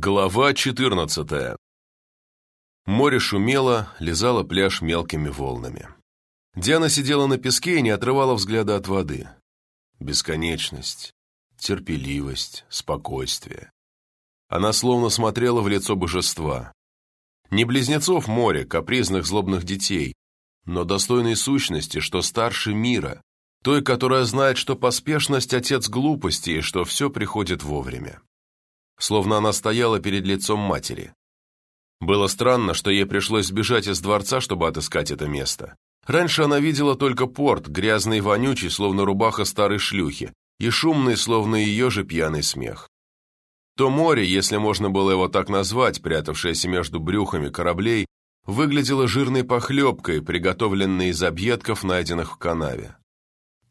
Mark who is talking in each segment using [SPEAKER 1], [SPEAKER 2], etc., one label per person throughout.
[SPEAKER 1] Глава 14 Море шумело, лизало пляж мелкими волнами. Диана сидела на песке и не отрывала взгляда от воды. Бесконечность, терпеливость, спокойствие. Она словно смотрела в лицо божества. Не близнецов моря, капризных злобных детей, но достойной сущности, что старше мира, той, которая знает, что поспешность – отец глупости и что все приходит вовремя словно она стояла перед лицом матери. Было странно, что ей пришлось сбежать из дворца, чтобы отыскать это место. Раньше она видела только порт, грязный и вонючий, словно рубаха старой шлюхи, и шумный, словно ее же пьяный смех. То море, если можно было его так назвать, прятавшееся между брюхами кораблей, выглядело жирной похлебкой, приготовленной из объедков, найденных в канаве.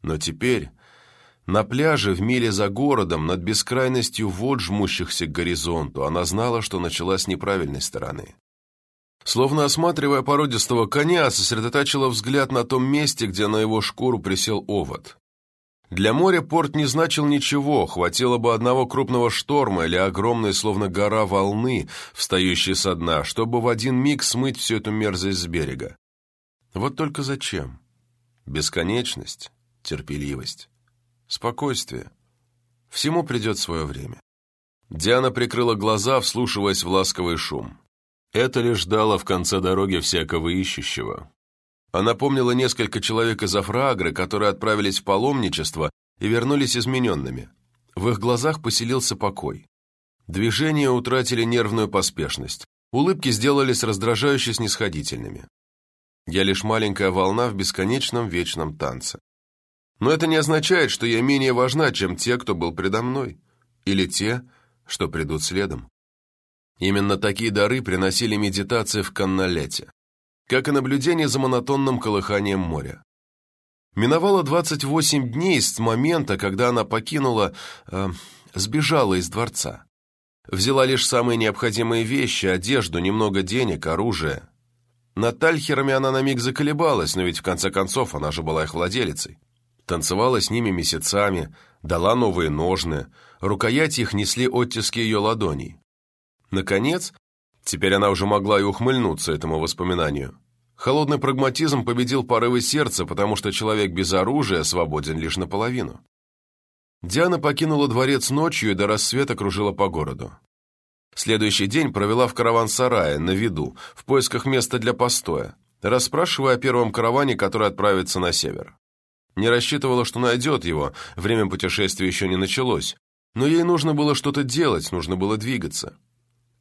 [SPEAKER 1] Но теперь на пляже в миле за городом, над бескрайностью вод, жмущихся к горизонту, она знала, что начала с неправильной стороны. Словно осматривая породистого коня, сосредотачивала взгляд на том месте, где на его шкуру присел овод. Для моря порт не значил ничего, хватило бы одного крупного шторма или огромной, словно гора волны, встающей со дна, чтобы в один миг смыть всю эту мерзость с берега. Вот только зачем? Бесконечность, терпеливость. Спокойствие. Всему придет свое время. Диана прикрыла глаза, вслушиваясь в ласковый шум. Это лишь ждало в конце дороги всякого ищущего. Она помнила несколько человек из Афрагры, которые отправились в паломничество и вернулись измененными. В их глазах поселился покой. Движения утратили нервную поспешность. Улыбки сделались раздражающе снисходительными. Я лишь маленькая волна в бесконечном вечном танце. Но это не означает, что я менее важна, чем те, кто был предо мной, или те, что придут следом. Именно такие дары приносили медитации в Канналете, как и наблюдение за монотонным колыханием моря. Миновало 28 дней с момента, когда она покинула, э, сбежала из дворца. Взяла лишь самые необходимые вещи, одежду, немного денег, оружие. Над Тальхерами она на миг заколебалась, но ведь в конце концов она же была их владелицей танцевала с ними месяцами, дала новые ножны, рукояти их несли оттиски ее ладоней. Наконец, теперь она уже могла и ухмыльнуться этому воспоминанию. Холодный прагматизм победил порывы сердца, потому что человек без оружия свободен лишь наполовину. Диана покинула дворец ночью и до рассвета кружила по городу. Следующий день провела в караван-сарае, на виду, в поисках места для постоя, расспрашивая о первом караване, который отправится на север. Не рассчитывала, что найдет его, время путешествия еще не началось. Но ей нужно было что-то делать, нужно было двигаться.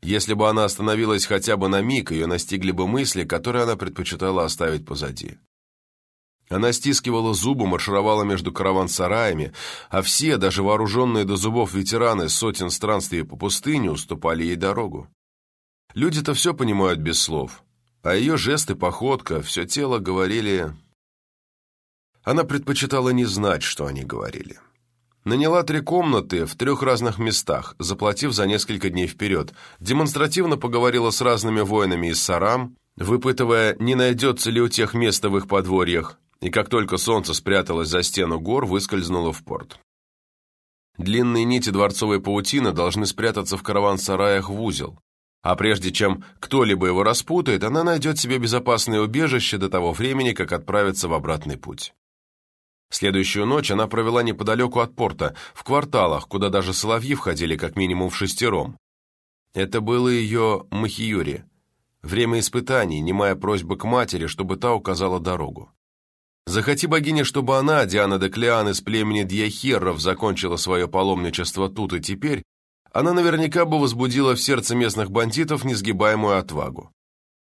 [SPEAKER 1] Если бы она остановилась хотя бы на миг, ее настигли бы мысли, которые она предпочитала оставить позади. Она стискивала зубы, маршировала между караван-сараями, а все, даже вооруженные до зубов ветераны сотен странствий по пустыне, уступали ей дорогу. Люди-то все понимают без слов, а ее жесты, походка, все тело говорили она предпочитала не знать, что они говорили. Наняла три комнаты в трех разных местах, заплатив за несколько дней вперед, демонстративно поговорила с разными воинами из Сарам, выпытывая, не найдется ли у тех места в их подворьях, и как только солнце спряталось за стену гор, выскользнуло в порт. Длинные нити дворцовой паутины должны спрятаться в караван-сараях в узел, а прежде чем кто-либо его распутает, она найдет себе безопасное убежище до того времени, как отправится в обратный путь. Следующую ночь она провела неподалеку от порта, в кварталах, куда даже соловьи входили как минимум в шестером. Это было ее Махиюри. Время испытаний, немая просьба к матери, чтобы та указала дорогу. Захоти богиня, чтобы она, Диана Деклеан из племени Дьяхерров, закончила свое паломничество тут и теперь, она наверняка бы возбудила в сердце местных бандитов несгибаемую отвагу.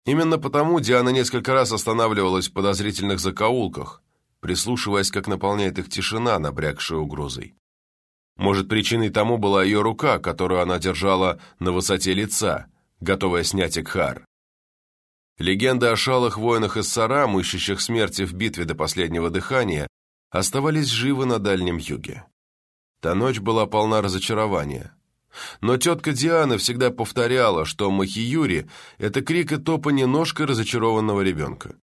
[SPEAKER 1] Именно потому Диана несколько раз останавливалась в подозрительных закоулках, прислушиваясь, как наполняет их тишина, набрякшая угрозой. Может, причиной тому была ее рука, которую она держала на высоте лица, готовая снять Экхар. Легенды о шалых воинах из Сарам, ищущих смерти в битве до последнего дыхания, оставались живы на Дальнем Юге. Та ночь была полна разочарования. Но тетка Диана всегда повторяла, что Махиюри – это крик и топанье ножкой разочарованного ребенка.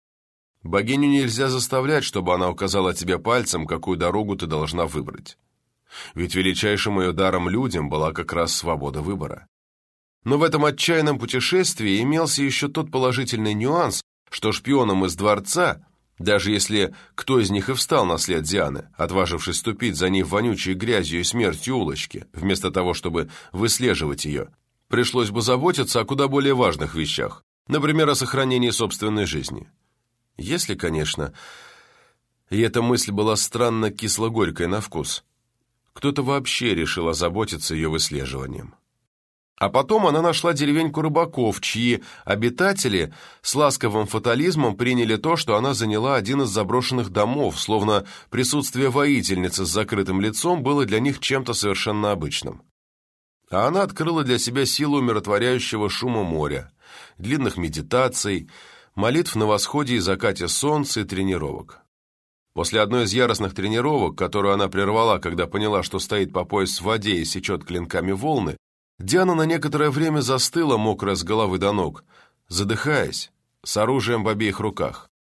[SPEAKER 1] Богиню нельзя заставлять, чтобы она указала тебе пальцем, какую дорогу ты должна выбрать. Ведь величайшим ее даром людям была как раз свобода выбора. Но в этом отчаянном путешествии имелся еще тот положительный нюанс, что шпионам из дворца, даже если кто из них и встал на след Дианы, отважившись ступить за ней в вонючей грязью и смертью улочки, вместо того, чтобы выслеживать ее, пришлось бы заботиться о куда более важных вещах, например, о сохранении собственной жизни. Если, конечно, и эта мысль была странно кисло-горькой на вкус, кто-то вообще решил озаботиться ее выслеживанием. А потом она нашла деревеньку рыбаков, чьи обитатели с ласковым фатализмом приняли то, что она заняла один из заброшенных домов, словно присутствие воительницы с закрытым лицом было для них чем-то совершенно обычным. А она открыла для себя силу умиротворяющего шума моря, длинных медитаций, молитв на восходе и закате солнца и тренировок. После одной из яростных тренировок, которую она прервала, когда поняла, что стоит по пояс в воде и сечет клинками волны, Диана на некоторое время застыла, мокрая с головы до ног, задыхаясь, с оружием в обеих руках.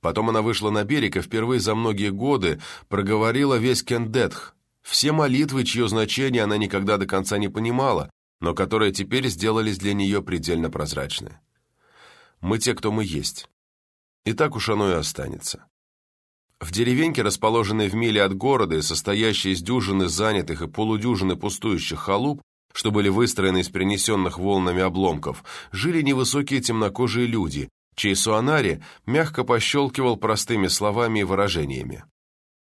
[SPEAKER 1] Потом она вышла на берег и впервые за многие годы проговорила весь кендетх, все молитвы, чье значение она никогда до конца не понимала, но которые теперь сделались для нее предельно прозрачны. Мы те, кто мы есть. И так уж оно и останется. В деревеньке, расположенной в миле от города и состоящей из дюжины занятых и полудюжины пустующих халуп, что были выстроены из принесенных волнами обломков, жили невысокие темнокожие люди, чей суанари мягко пощелкивал простыми словами и выражениями.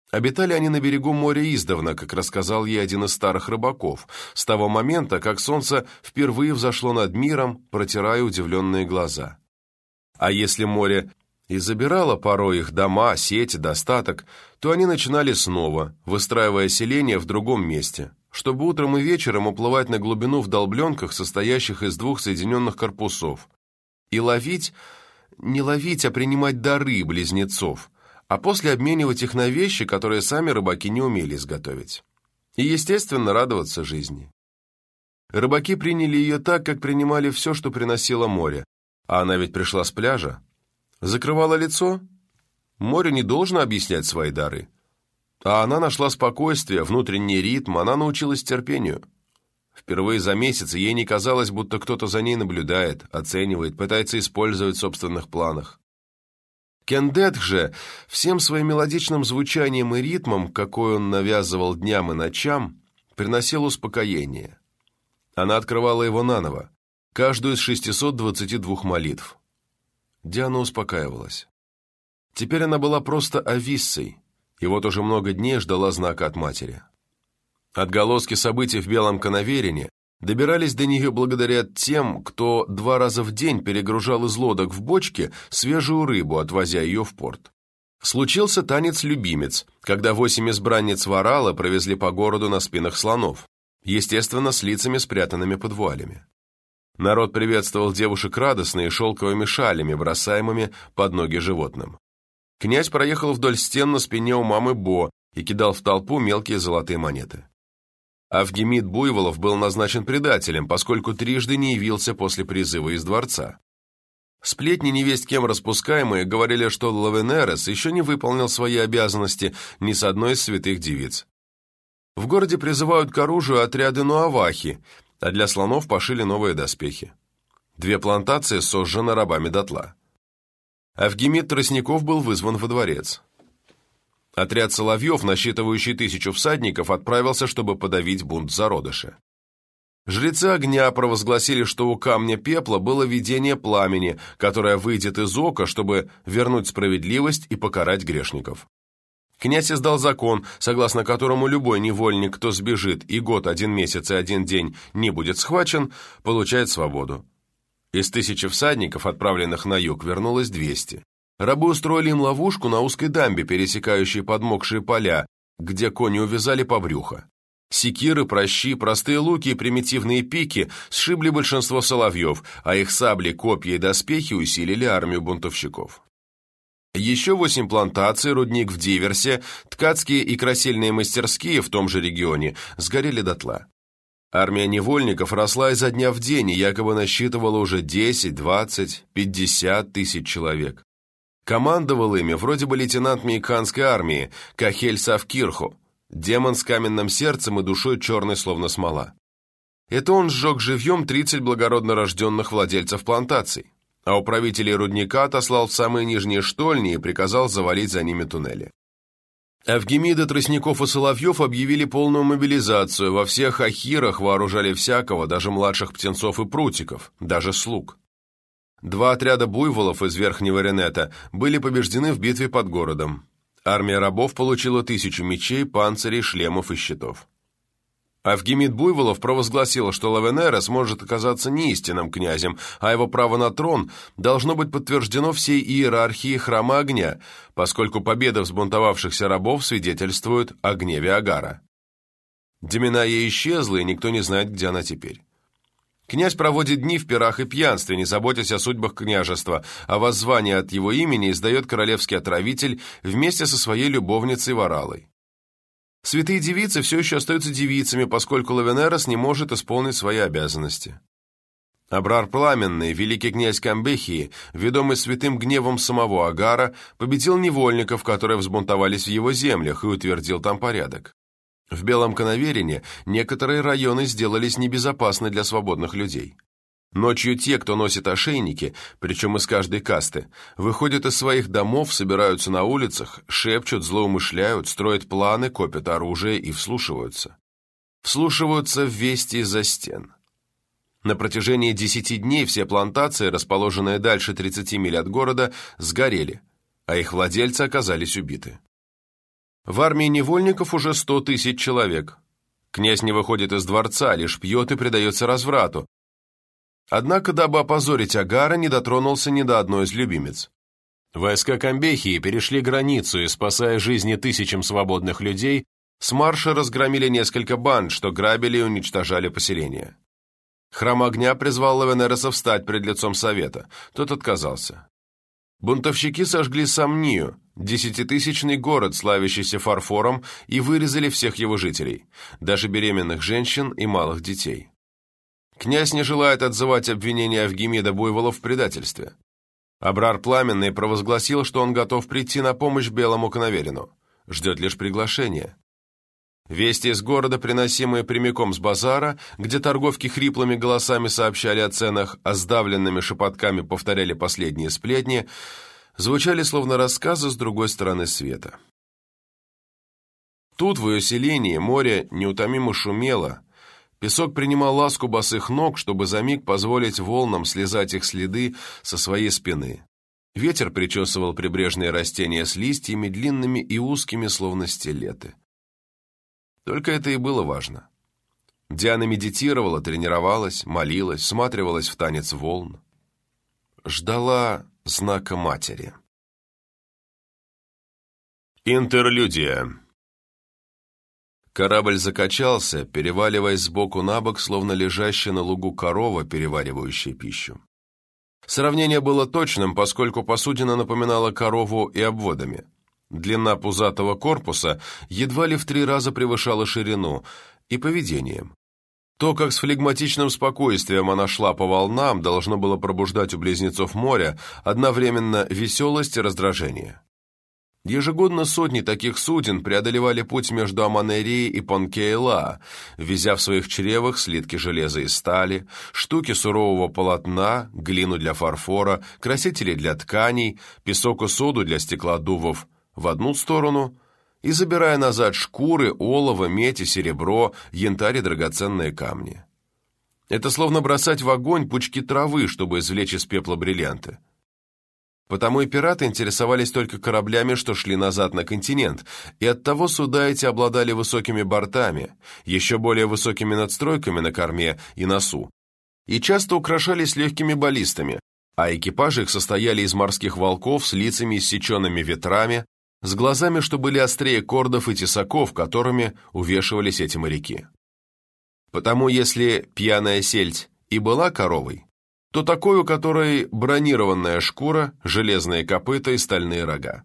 [SPEAKER 1] Обитали они на берегу моря издавна, как рассказал ей один из старых рыбаков, с того момента, как солнце впервые взошло над миром, протирая удивленные глаза. А если море и забирало порой их дома, сети, достаток, то они начинали снова, выстраивая селение в другом месте, чтобы утром и вечером уплывать на глубину в долбленках, состоящих из двух соединенных корпусов, и ловить, не ловить, а принимать дары близнецов, а после обменивать их на вещи, которые сами рыбаки не умели изготовить. И, естественно, радоваться жизни. Рыбаки приняли ее так, как принимали все, что приносило море, а она ведь пришла с пляжа. Закрывала лицо? Море не должно объяснять свои дары. А она нашла спокойствие, внутренний ритм, она научилась терпению. Впервые за месяц ей не казалось, будто кто-то за ней наблюдает, оценивает, пытается использовать в собственных планах. Кендет же всем своим мелодичным звучанием и ритмом, какой он навязывал дням и ночам, приносил успокоение. Она открывала его наново, каждую из 622 молитв. Диана успокаивалась. Теперь она была просто Ависсой, и вот уже много дней ждала знака от матери. Отголоски событий в Белом Коноверине добирались до нее благодаря тем, кто два раза в день перегружал из лодок в бочке свежую рыбу, отвозя ее в порт. Случился танец-любимец, когда восемь избранниц Варала провезли по городу на спинах слонов, естественно, с лицами, спрятанными под вуалями. Народ приветствовал девушек радостно и шелковыми шалями, бросаемыми под ноги животным. Князь проехал вдоль стен на спине у мамы Бо и кидал в толпу мелкие золотые монеты. Авгемид Буйволов был назначен предателем, поскольку трижды не явился после призыва из дворца. Сплетни невесть кем распускаемые говорили, что Лавенерес еще не выполнил свои обязанности ни с одной из святых девиц. В городе призывают к оружию отряды Нуавахи, а для слонов пошили новые доспехи. Две плантации сожжены рабами дотла. Авгемид Тростников был вызван во дворец. Отряд Соловьев, насчитывающий тысячу всадников, отправился, чтобы подавить бунт зародыша. Жрецы огня провозгласили, что у камня пепла было видение пламени, которое выйдет из ока, чтобы вернуть справедливость и покарать грешников. Князь издал закон, согласно которому любой невольник, кто сбежит и год, один месяц и один день не будет схвачен, получает свободу. Из тысячи всадников, отправленных на юг, вернулось 200. Рабы устроили им ловушку на узкой дамбе, пересекающей подмокшие поля, где кони увязали по брюхо. Секиры, прощи, простые луки и примитивные пики сшибли большинство соловьев, а их сабли, копья и доспехи усилили армию бунтовщиков. Еще восемь плантаций, рудник в Диверсе, ткацкие и красильные мастерские в том же регионе сгорели дотла. Армия невольников росла изо дня в день и якобы насчитывала уже 10, 20, 50 тысяч человек. Командовал ими вроде бы лейтенант Мейканской армии Кахель Савкирху, демон с каменным сердцем и душой черной словно смола. Это он сжег живьем 30 благородно рожденных владельцев плантаций, а управителей рудника отослал в самые нижние штольни и приказал завалить за ними туннели. Евгемиды, Тростников и Соловьев объявили полную мобилизацию, во всех ахирах вооружали всякого, даже младших птенцов и прутиков, даже слуг. Два отряда буйволов из Верхнего Ренета были побеждены в битве под городом. Армия рабов получила тысячу мечей, панцирей, шлемов и щитов. Авгемид Буйволов провозгласил, что Лавенера сможет оказаться не истинным князем, а его право на трон должно быть подтверждено всей иерархии храма огня, поскольку победа взбунтовавшихся рабов свидетельствует о гневе Агара. Деминая исчезла, и никто не знает, где она теперь. Князь проводит дни в пирах и пьянстве, не заботясь о судьбах княжества, а воззвание от его имени издает королевский отравитель вместе со своей любовницей Варалой. Святые девицы все еще остаются девицами, поскольку Лавенерос не может исполнить свои обязанности. Абрар Пламенный, великий князь Камбехии, ведомый святым гневом самого Агара, победил невольников, которые взбунтовались в его землях, и утвердил там порядок. В Белом Коноверине некоторые районы сделались небезопасны для свободных людей. Ночью те, кто носит ошейники, причем из каждой касты, выходят из своих домов, собираются на улицах, шепчут, злоумышляют, строят планы, копят оружие и вслушиваются. Вслушиваются в вести из-за стен. На протяжении десяти дней все плантации, расположенные дальше 30 миль от города, сгорели, а их владельцы оказались убиты. В армии невольников уже 100 тысяч человек. Князь не выходит из дворца, лишь пьет и предается разврату, Однако, дабы опозорить Агара, не дотронулся ни до одной из любимец. Войска Камбехии перешли границу и, спасая жизни тысячам свободных людей, с марша разгромили несколько банд, что грабили и уничтожали поселения. Храм огня призвал Лавенереса встать пред лицом совета. Тот отказался. Бунтовщики сожгли Самнию, десятитысячный город, славящийся фарфором, и вырезали всех его жителей, даже беременных женщин и малых детей. Князь не желает отзывать обвинения Евгемида Буйвола в предательстве. Абрар Пламенный провозгласил, что он готов прийти на помощь Белому Коноверину. Ждет лишь приглашения. Вести из города, приносимые прямиком с базара, где торговки хриплыми голосами сообщали о ценах, а сдавленными шепотками повторяли последние сплетни, звучали словно рассказы с другой стороны света. Тут, в ее селении, море неутомимо шумело, Песок принимал ласку босых ног, чтобы за миг позволить волнам слезать их следы со своей спины. Ветер причесывал прибрежные растения с листьями, длинными и узкими, словно стилеты. Только это и было важно. Диана медитировала, тренировалась, молилась, всматривалась в танец волн. Ждала знака матери. Интерлюдия Корабль закачался, переваливаясь сбоку на бок, словно лежащая на лугу корова, переваривающая пищу. Сравнение было точным, поскольку посудина напоминала корову и обводами. Длина пузатого корпуса едва ли в три раза превышала ширину и поведением. То, как с флегматичным спокойствием она шла по волнам, должно было пробуждать у близнецов моря одновременно веселость и раздражение. Ежегодно сотни таких суден преодолевали путь между Аманерией и Понкейла, везя в своих чревах слитки железа и стали, штуки сурового полотна, глину для фарфора, красители для тканей, песок и соду для стеклодувов в одну сторону и забирая назад шкуры, олово, медь и серебро, янтарь и драгоценные камни. Это словно бросать в огонь пучки травы, чтобы извлечь из пепла бриллианты. Потому и пираты интересовались только кораблями, что шли назад на континент, и оттого суда эти обладали высокими бортами, еще более высокими надстройками на корме и носу, и часто украшались легкими баллистами, а экипажи их состояли из морских волков с лицами иссеченными ветрами, с глазами, что были острее кордов и тесаков, которыми увешивались эти моряки. Потому если пьяная сельдь и была коровой, то такой, у которой бронированная шкура, железные копыта и стальные рога.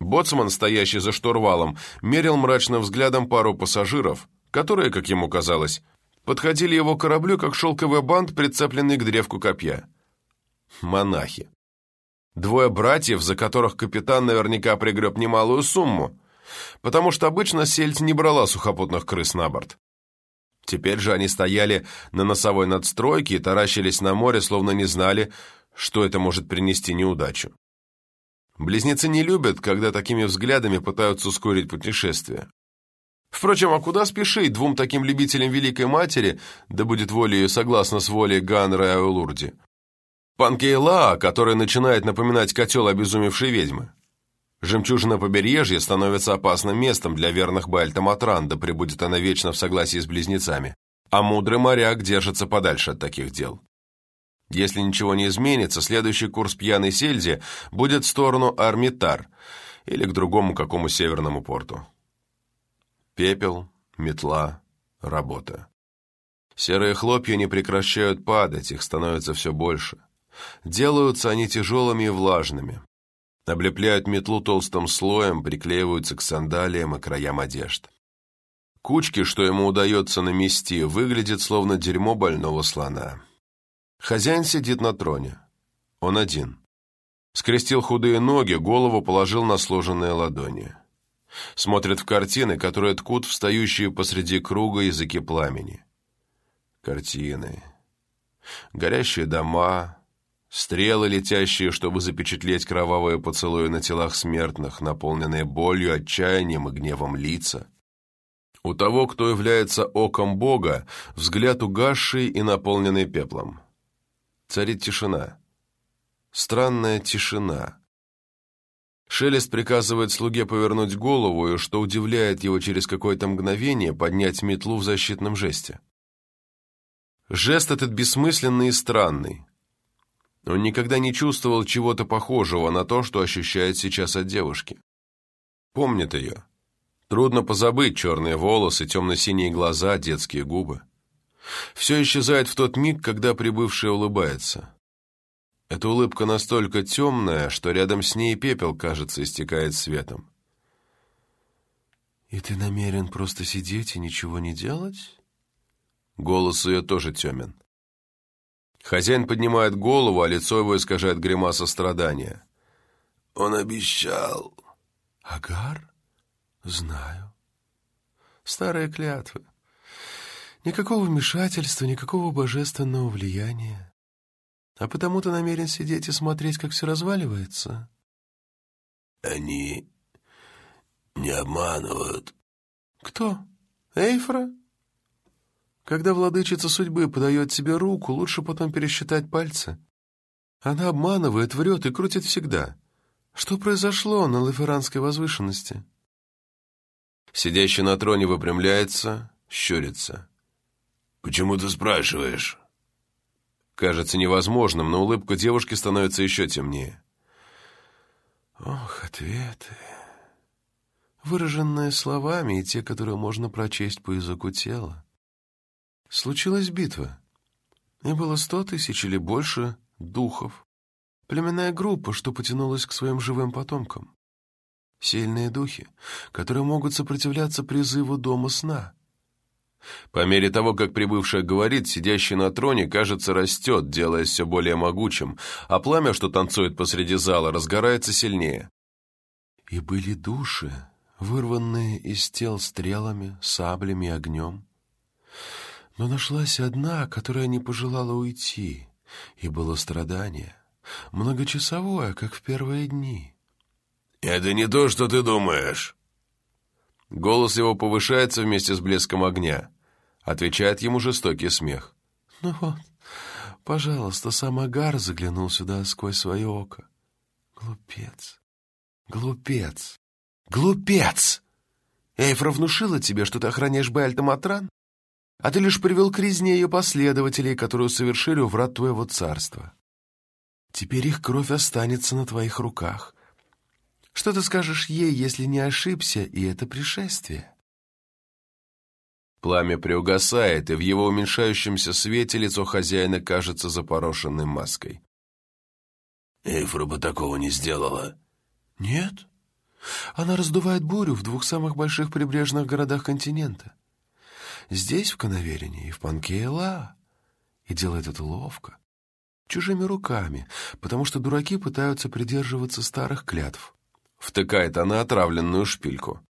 [SPEAKER 1] Боцман, стоящий за штурвалом, мерил мрачным взглядом пару пассажиров, которые, как ему казалось, подходили его кораблю, как шелковый бант, прицепленный к древку копья. Монахи. Двое братьев, за которых капитан наверняка пригреб немалую сумму, потому что обычно сельдь не брала сухопутных крыс на борт. Теперь же они стояли на носовой надстройке и таращились на море, словно не знали, что это может принести неудачу. Близнецы не любят, когда такими взглядами пытаются ускорить путешествие. Впрочем, а куда спешить двум таким любителям Великой Матери, да будет воля ее согласно с волей Ганра и Аулурди? Панкейла, который начинает напоминать котел обезумевшей ведьмы. Жемчужина побережья становится опасным местом для верных Бальтаматран, да пребудет она вечно в согласии с близнецами. А мудрый моряк держится подальше от таких дел. Если ничего не изменится, следующий курс пьяной сельди будет в сторону Армитар или к другому какому северному порту. Пепел, метла, работа. Серые хлопья не прекращают падать, их становится все больше. Делаются они тяжелыми и влажными. Облепляют метлу толстым слоем, приклеиваются к сандалиям и краям одежд. Кучки, что ему удается намести, выглядят словно дерьмо больного слона. Хозяин сидит на троне. Он один. Скрестил худые ноги, голову положил на сложенные ладони. Смотрит в картины, которые ткут встающие посреди круга языки пламени. Картины. Горящие дома, Стрелы, летящие, чтобы запечатлеть кровавые поцелуи на телах смертных, наполненные болью, отчаянием и гневом лица. У того, кто является оком Бога, взгляд угасший и наполненный пеплом. Царит тишина. Странная тишина. Шелест приказывает слуге повернуть голову, и, что удивляет его через какое-то мгновение, поднять метлу в защитном жесте. Жест этот бессмысленный и странный. Он никогда не чувствовал чего-то похожего на то, что ощущает сейчас от девушки. Помнит ее. Трудно позабыть черные волосы, темно-синие глаза, детские губы. Все исчезает в тот миг, когда прибывшая улыбается. Эта улыбка настолько темная, что рядом с ней пепел, кажется, истекает светом. «И ты намерен просто сидеть и ничего не делать?» Голос ее тоже темен. Хозяин поднимает голову, а лицо его искажает гримаса страдания. «Он обещал». «Агар? Знаю. Старые клятвы. Никакого вмешательства, никакого божественного влияния. А потому ты намерен сидеть и смотреть, как все разваливается?»
[SPEAKER 2] «Они не обманывают».
[SPEAKER 1] «Кто? Эйфра?» Когда владычица судьбы подает тебе руку, лучше потом пересчитать пальцы. Она обманывает, врет и крутит всегда. Что произошло на Лаферанской возвышенности? Сидящий на троне выпрямляется, щурится.
[SPEAKER 2] «Почему ты спрашиваешь?»
[SPEAKER 1] Кажется невозможным, но улыбка девушки становится еще темнее. Ох, ответы. Выраженные словами и те, которые можно прочесть по языку тела. Случилась битва, и было сто тысяч или больше духов. Племенная группа, что потянулась к своим живым потомкам. Сильные духи, которые могут сопротивляться призыву дома сна. По мере того, как прибывшая говорит, сидящий на троне, кажется, растет, делаясь все более могучим, а пламя, что танцует посреди зала, разгорается сильнее. И были души, вырванные из тел стрелами, саблями и огнем. Но нашлась одна, которая не пожелала уйти, и было страдание, многочасовое, как в первые дни.
[SPEAKER 2] «Это не то, что ты думаешь!»
[SPEAKER 1] Голос его повышается вместе с блеском огня. Отвечает ему жестокий смех. «Ну вот, пожалуйста, сам Агар заглянул сюда сквозь свое око. Глупец, глупец, глупец! Эйфра внушила тебе, что ты охраняешь Бальтаматран? А ты лишь привел к резне ее последователей, которые совершили у врат твоего царства. Теперь их кровь останется на твоих руках. Что ты скажешь ей, если не ошибся, и это пришествие?» Пламя приугасает, и в его уменьшающемся свете лицо хозяина кажется запорошенной маской.
[SPEAKER 2] «Эйфра бы такого не сделала».
[SPEAKER 1] «Нет. Она раздувает бурю в двух самых больших прибрежных городах континента здесь, в Коноверине, и в Панкейла. И делает это ловко, чужими руками, потому что дураки пытаются придерживаться старых клятв. Втыкает она отравленную шпильку.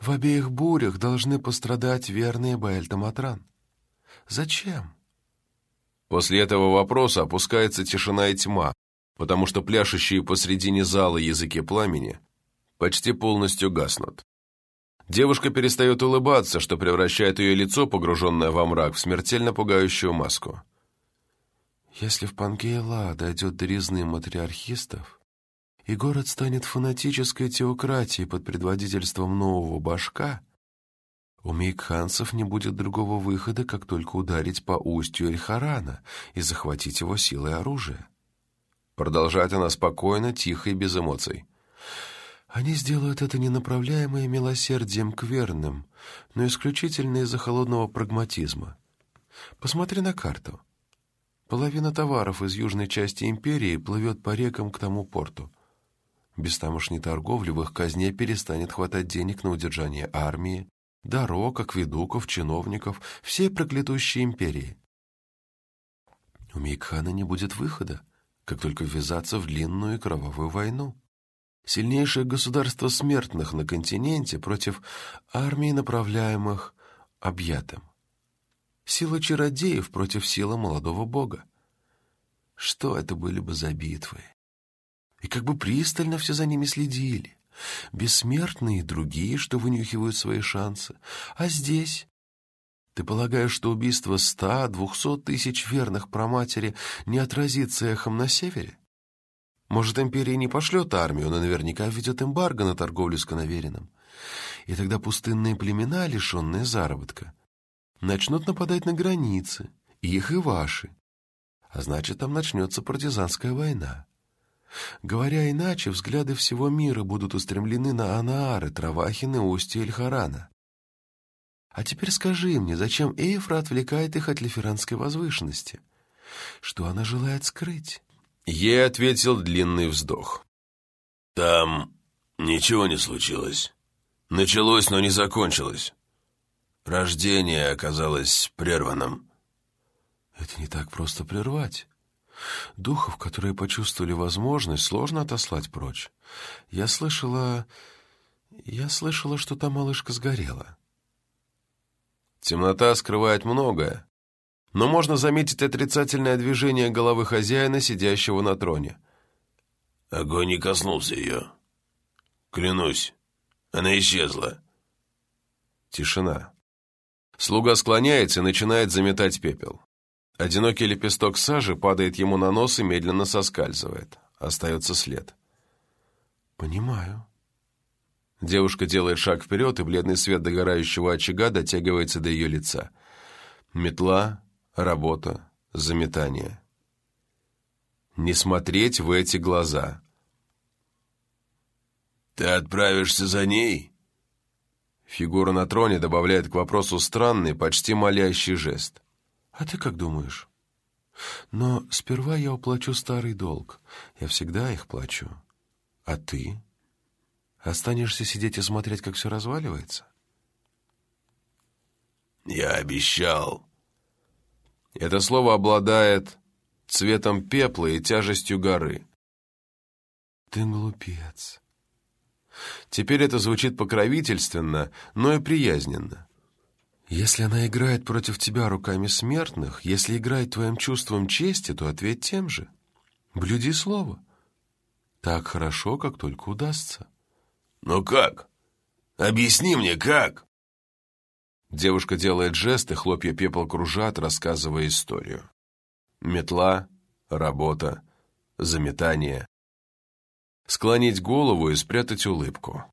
[SPEAKER 3] В обеих бурях должны пострадать верные Баэльтаматран. Зачем?
[SPEAKER 1] После этого вопроса опускается тишина и тьма, потому что пляшущие посредине зала языки пламени почти полностью гаснут. Девушка перестает улыбаться, что превращает ее лицо, погруженное во мрак, в смертельно пугающую маску.
[SPEAKER 3] Если в Пангейла дойдет до резны матриархистов, и город станет фанатической теократией под предводительством нового башка, у мейкханцев не будет другого выхода, как только ударить по устью Эльхарана и захватить его силой оружия.
[SPEAKER 1] Продолжать она спокойно, тихо и без эмоций.
[SPEAKER 3] Они сделают это не направляемое милосердием к верным, но исключительно из-за холодного прагматизма. Посмотри на карту. Половина товаров из южной части империи плывет по рекам к тому порту. Без тамошней торговли в их казне перестанет хватать денег на удержание армии, дорог, акведуков, чиновников, всей проклятущей империи. У Мейкхана не будет выхода, как только ввязаться в длинную и кровавую войну. Сильнейшее государство смертных на континенте против армии, направляемых объятым. Сила чародеев против силы молодого бога. Что это были бы за битвы? И как бы пристально все за ними следили. Бессмертные и другие, что вынюхивают свои шансы. А здесь... Ты полагаешь, что убийство ста, двухсот тысяч верных проматери не отразится эхом на севере? Может, империя не пошлет армию, но наверняка введет эмбарго на торговлю с коноверином. И тогда пустынные племена, лишенные заработка, начнут нападать на границы, их и ваши. А значит, там начнется партизанская война. Говоря иначе, взгляды всего мира будут устремлены на Анаары, Травахин и устье Эльхарана. А теперь скажи мне, зачем Эйфра отвлекает их от Леферанской возвышенности? Что она желает скрыть?
[SPEAKER 1] Ей ответил длинный вздох.
[SPEAKER 2] «Там ничего не случилось. Началось, но не закончилось. Рождение оказалось прерванным».
[SPEAKER 3] Это не так просто прервать. Духов, которые почувствовали возможность, сложно отослать прочь. Я слышала... Я слышала, что та малышка сгорела.
[SPEAKER 1] Темнота скрывает многое, но можно заметить отрицательное движение головы хозяина, сидящего на троне.
[SPEAKER 2] Огонь не коснулся ее. Клянусь, она исчезла.
[SPEAKER 1] Тишина. Слуга склоняется и начинает заметать пепел. Одинокий лепесток сажи падает ему на нос и медленно соскальзывает. Остается след.
[SPEAKER 3] «Понимаю».
[SPEAKER 1] Девушка делает шаг вперед, и бледный свет догорающего очага дотягивается до ее лица. Метла, работа, заметание. Не смотреть в эти глаза.
[SPEAKER 2] «Ты отправишься за ней?»
[SPEAKER 1] Фигура на троне добавляет к вопросу странный, почти молящий жест.
[SPEAKER 3] А ты как думаешь? Но сперва я уплачу старый долг. Я всегда их плачу. А ты? Останешься сидеть и смотреть, как все разваливается?
[SPEAKER 2] Я обещал.
[SPEAKER 1] Это слово обладает цветом пепла и тяжестью горы.
[SPEAKER 3] Ты глупец.
[SPEAKER 1] Теперь это звучит покровительственно, но и приязненно.
[SPEAKER 3] Если она играет против тебя руками смертных, если играет твоим чувством чести, то ответь тем же. Блюди слово. Так хорошо, как только удастся.
[SPEAKER 2] Но как? Объясни мне, как?
[SPEAKER 1] Девушка делает жесты, хлопья пепла кружат, рассказывая историю. Метла, работа, заметание. Склонить голову и спрятать улыбку.